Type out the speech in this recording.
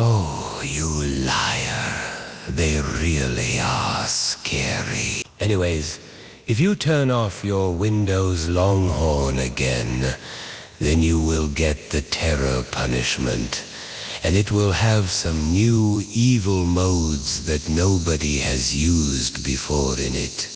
Oh, you liar. They really are scary. Anyways, if you turn off your Windows Longhorn again, then you will get the terror punishment. And it will have some new evil modes that nobody has used before in it.